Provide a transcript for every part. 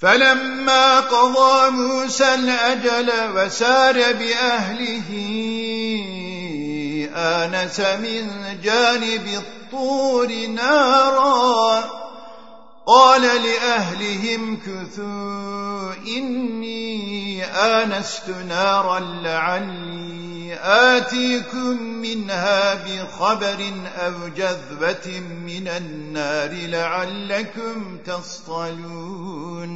فلما قضى موسى الأجل وسار بأهله آنس من جانب الطور نارا. قال لأهلهم كثوا إني آنست نارا لعلي آتيكم منها بخبر أو جذبة من النار لعلكم تصطلون.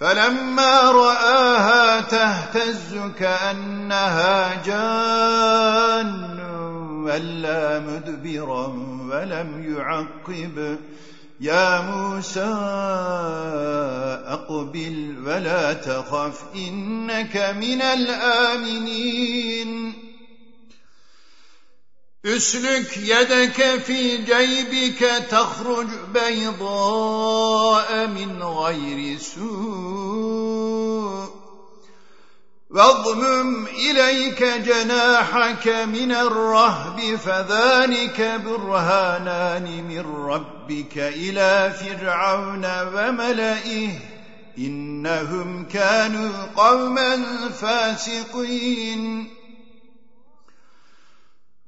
فلما رآها تهتز كأنها جان ولا مدبرا ولم يعقب. يا موسى أقبل ولا تخف إنك من الآمنين. اسلك يدك في جيبك تخرج بيضاء من غير سوء. واضمم إليك جناحك من الرهب فذلك برهانان من ربك إلى فرعون وملئه. إنهم كانوا قوما فاسقين.